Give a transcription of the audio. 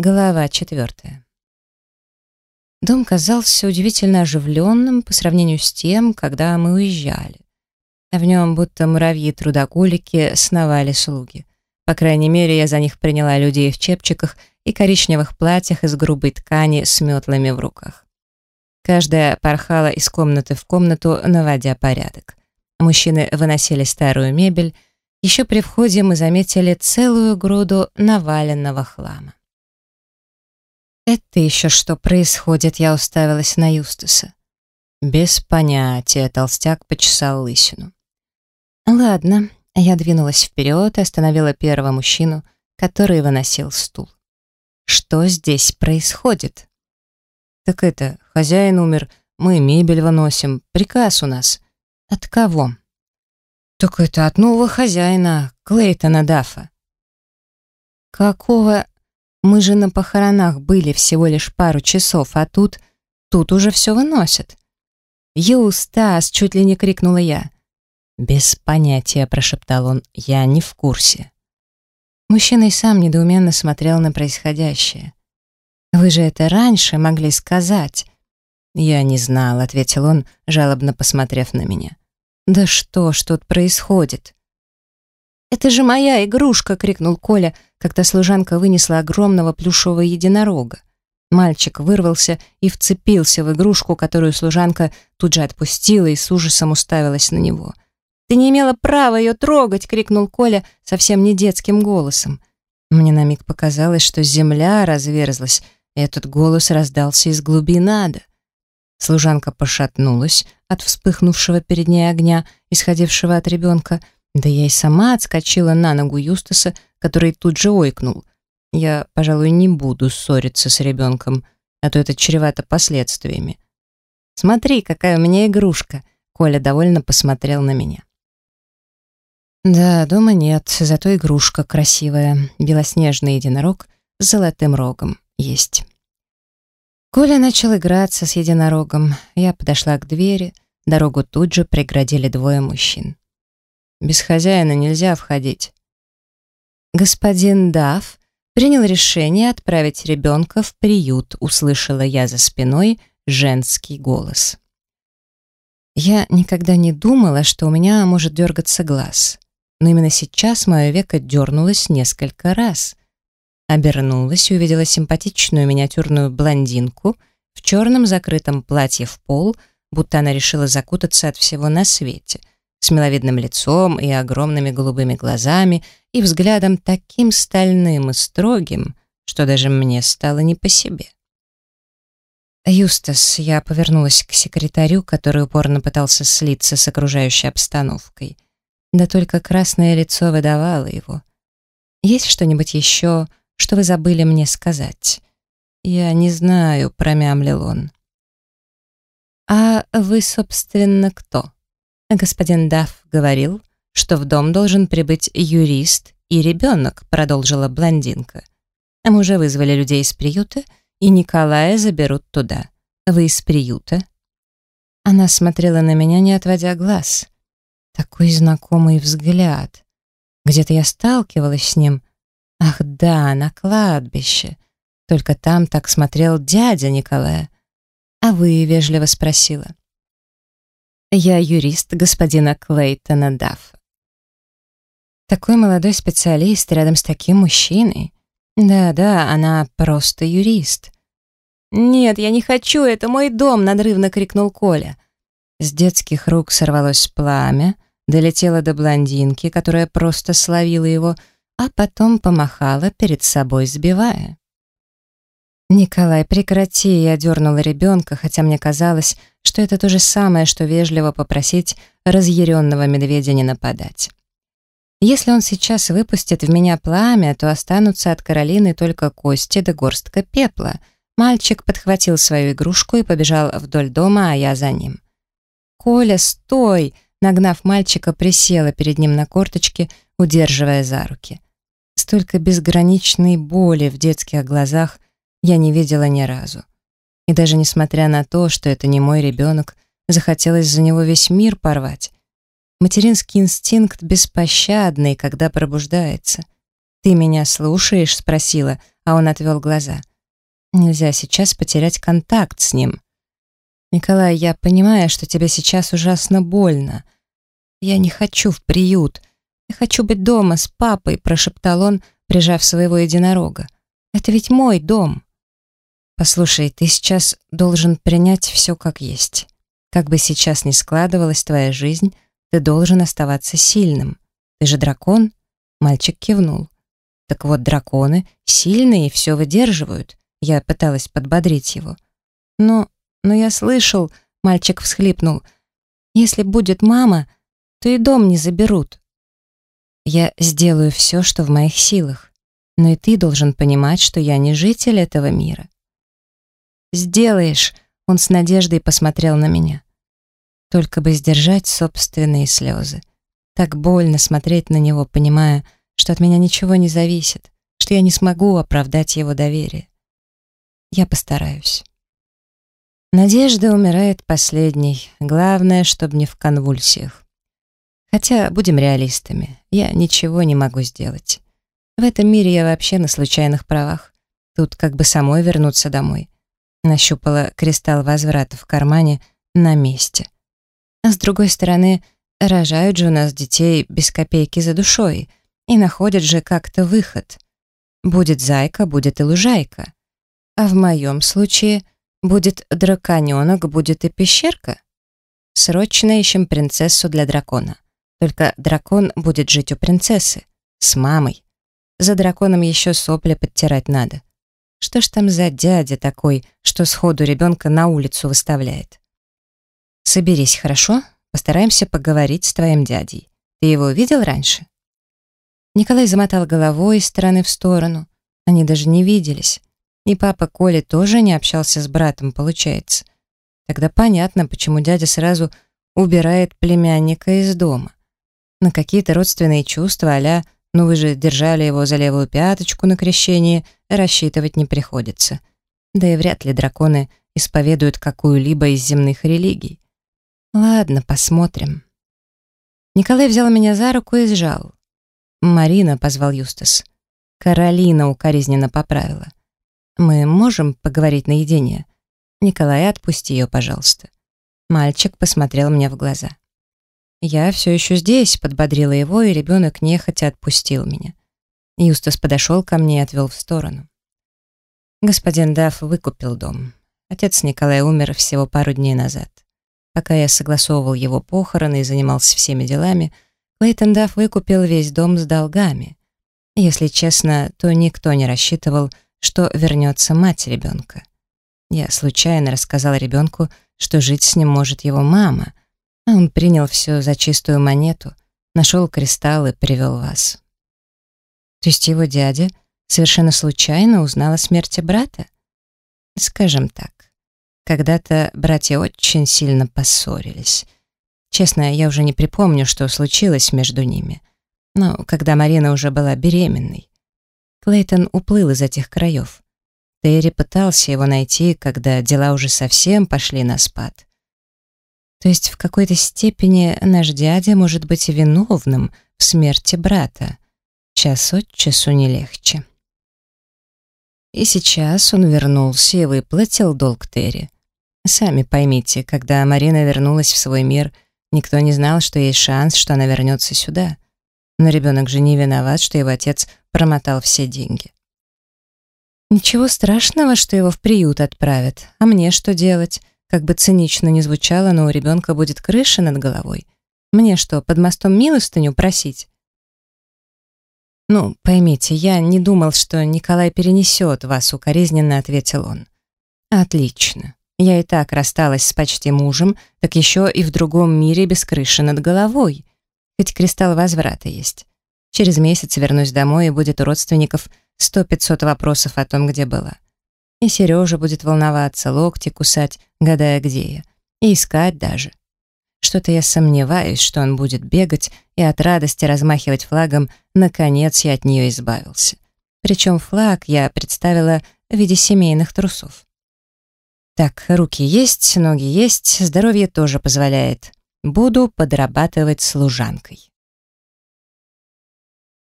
Глава четвертая. Дом казался удивительно оживленным по сравнению с тем, когда мы уезжали. В нем будто муравьи-трудоголики сновали слуги. По крайней мере, я за них приняла людей в чепчиках и коричневых платьях из грубой ткани с метлами в руках. Каждая порхала из комнаты в комнату, наводя порядок. Мужчины выносили старую мебель. Еще при входе мы заметили целую груду наваленного хлама. «Это еще что происходит?» Я уставилась на Юстаса. «Без понятия», — толстяк почесал лысину. «Ладно», — я двинулась вперед и остановила первого мужчину, который выносил стул. «Что здесь происходит?» «Так это, хозяин умер, мы мебель выносим, приказ у нас». «От кого?» «Так это от нового хозяина, Клейтона Даффа». «Какого мы же на похоронах были всего лишь пару часов, а тут... Тут уже все выносят. «Юстас!» — чуть ли не крикнула я. «Без понятия», — прошептал он, — «я не в курсе». Мужчина и сам недоуменно смотрел на происходящее. «Вы же это раньше могли сказать». «Я не знал», — ответил он, жалобно посмотрев на меня. «Да что ж тут происходит?» «Это же моя игрушка!» — крикнул Коля, когда служанка вынесла огромного плюшевого единорога. Мальчик вырвался и вцепился в игрушку, которую служанка тут же отпустила и с ужасом уставилась на него. «Ты не имела права ее трогать!» — крикнул Коля совсем не детским голосом. Мне на миг показалось, что земля разверзлась, и этот голос раздался из глубин ада. Служанка пошатнулась от вспыхнувшего перед ней огня, исходившего от ребенка, да я и сама отскочила на ногу Юстаса, который тут же ойкнул. Я, пожалуй, не буду ссориться с ребенком, а то это чревато последствиями. «Смотри, какая у меня игрушка!» Коля довольно посмотрел на меня. Да, дома нет, зато игрушка красивая. Белоснежный единорог с золотым рогом есть. Коля начал играться с единорогом. Я подошла к двери. Дорогу тут же преградили двое мужчин. Без хозяина нельзя входить. Господин Дав принял решение отправить ребенка в приют, услышала я за спиной женский голос. Я никогда не думала, что у меня может дергаться глаз, но именно сейчас мое веко дернулось несколько раз. Обернулась и увидела симпатичную миниатюрную блондинку в черном закрытом платье в пол, будто она решила закутаться от всего на свете — с миловидным лицом и огромными голубыми глазами и взглядом таким стальным и строгим, что даже мне стало не по себе. «Юстас», — я повернулась к секретарю, который упорно пытался слиться с окружающей обстановкой. Да только красное лицо выдавало его. «Есть что-нибудь еще, что вы забыли мне сказать?» «Я не знаю», — промямлил он. «А вы, собственно, кто?» «Господин Дафф говорил, что в дом должен прибыть юрист и ребенок», продолжила блондинка. «А мы уже вызвали людей из приюта, и Николая заберут туда. Вы из приюта?» Она смотрела на меня, не отводя глаз. Такой знакомый взгляд. Где-то я сталкивалась с ним. Ах да, на кладбище. Только там так смотрел дядя Николая. «А вы?» — вежливо спросила. Я юрист господина Клейтона Даффа. Такой молодой специалист рядом с таким мужчиной. Да-да, она просто юрист. «Нет, я не хочу, это мой дом!» — надрывно крикнул Коля. С детских рук сорвалось пламя, долетело до блондинки, которая просто словила его, а потом помахала перед собой, сбивая. «Николай, прекрати!» Я дернула ребенка, хотя мне казалось, что это то же самое, что вежливо попросить разъяренного медведя не нападать. Если он сейчас выпустит в меня пламя, то останутся от Каролины только кости да горстка пепла. Мальчик подхватил свою игрушку и побежал вдоль дома, а я за ним. «Коля, стой!» Нагнав мальчика, присела перед ним на корточки, удерживая за руки. Столько безграничной боли в детских глазах я не видела ни разу. И даже несмотря на то, что это не мой ребенок, захотелось за него весь мир порвать. Материнский инстинкт беспощадный, когда пробуждается. «Ты меня слушаешь?» — спросила, а он отвел глаза. Нельзя сейчас потерять контакт с ним. «Николай, я понимаю, что тебе сейчас ужасно больно. Я не хочу в приют. Я хочу быть дома с папой», — прошептал он, прижав своего единорога. «Это ведь мой дом». «Послушай, ты сейчас должен принять все как есть. Как бы сейчас ни складывалась твоя жизнь, ты должен оставаться сильным. Ты же дракон?» Мальчик кивнул. «Так вот, драконы сильные и все выдерживают». Я пыталась подбодрить его. «Но но я слышал, мальчик всхлипнул, если будет мама, то и дом не заберут. Я сделаю все, что в моих силах, но и ты должен понимать, что я не житель этого мира. Сделаешь, он с надеждой посмотрел на меня. Только бы сдержать собственные слезы. Так больно смотреть на него, понимая, что от меня ничего не зависит, что я не смогу оправдать его доверие. Я постараюсь. Надежда умирает последней. Главное, чтобы не в конвульсиях. Хотя, будем реалистами, я ничего не могу сделать. В этом мире я вообще на случайных правах. Тут как бы самой вернуться домой. Нащупала кристалл возврата в кармане на месте. А с другой стороны, рожают же у нас детей без копейки за душой и находят же как-то выход. Будет зайка, будет и лужайка. А в моем случае — Будет драконенок, будет и пещерка. Срочно ищем принцессу для дракона. Только дракон будет жить у принцессы. С мамой. За драконом еще сопли подтирать надо. Что ж там за дядя такой, что сходу ребенка на улицу выставляет? Соберись, хорошо? Постараемся поговорить с твоим дядей. Ты его видел раньше? Николай замотал головой из стороны в сторону. Они даже не виделись. И папа Коля тоже не общался с братом, получается. Тогда понятно, почему дядя сразу убирает племянника из дома. На какие-то родственные чувства а «ну вы же держали его за левую пяточку на крещении», рассчитывать не приходится. Да и вряд ли драконы исповедуют какую-либо из земных религий. Ладно, посмотрим. Николай взял меня за руку и сжал. «Марина», — позвал Юстас. Каролина укоризненно поправила. «Мы можем поговорить наедине?» «Николай, отпусти ее, пожалуйста». Мальчик посмотрел мне в глаза. «Я все еще здесь», — подбодрила его, и ребенок нехотя отпустил меня. Юстас подошел ко мне и отвел в сторону. Господин Дафф выкупил дом. Отец Николая умер всего пару дней назад. Пока я согласовывал его похороны и занимался всеми делами, Клейтон Дафф выкупил весь дом с долгами. Если честно, то никто не рассчитывал, что вернется мать ребенка. Я случайно рассказала ребенку, что жить с ним может его мама, а он принял все за чистую монету, нашел кристалл и привел вас. То есть его дядя совершенно случайно узнал о смерти брата? Скажем так, когда-то братья очень сильно поссорились. Честно, я уже не припомню, что случилось между ними. Но когда Марина уже была беременной, Клейтон уплыл из этих краев. Терри пытался его найти, когда дела уже совсем пошли на спад. То есть в какой-то степени наш дядя может быть виновным в смерти брата. Час от часу не легче. И сейчас он вернулся и выплатил долг Терри. Сами поймите, когда Марина вернулась в свой мир, никто не знал, что есть шанс, что она вернется сюда. Но ребенок же не виноват, что его отец промотал все деньги. Ничего страшного, что его в приют отправят. А мне что делать? Как бы цинично ни звучало, но у ребенка будет крыша над головой. Мне что, под мостом милостыню просить? «Ну, поймите, я не думал, что Николай перенесет вас», — укоризненно ответил он. «Отлично. Я и так рассталась с почти мужем, так еще и в другом мире без крыши над головой. Хоть кристалл возврата есть. Через месяц вернусь домой, и будет у родственников сто-пятьсот вопросов о том, где была. И Сережа будет волноваться, локти кусать, гадая, где я. И искать даже. Что-то я сомневаюсь, что он будет бегать и от радости размахивать флагом, наконец я от нее избавился. Причем флаг я представила в виде семейных трусов. Так, руки есть, ноги есть, здоровье тоже позволяет. Буду подрабатывать служанкой.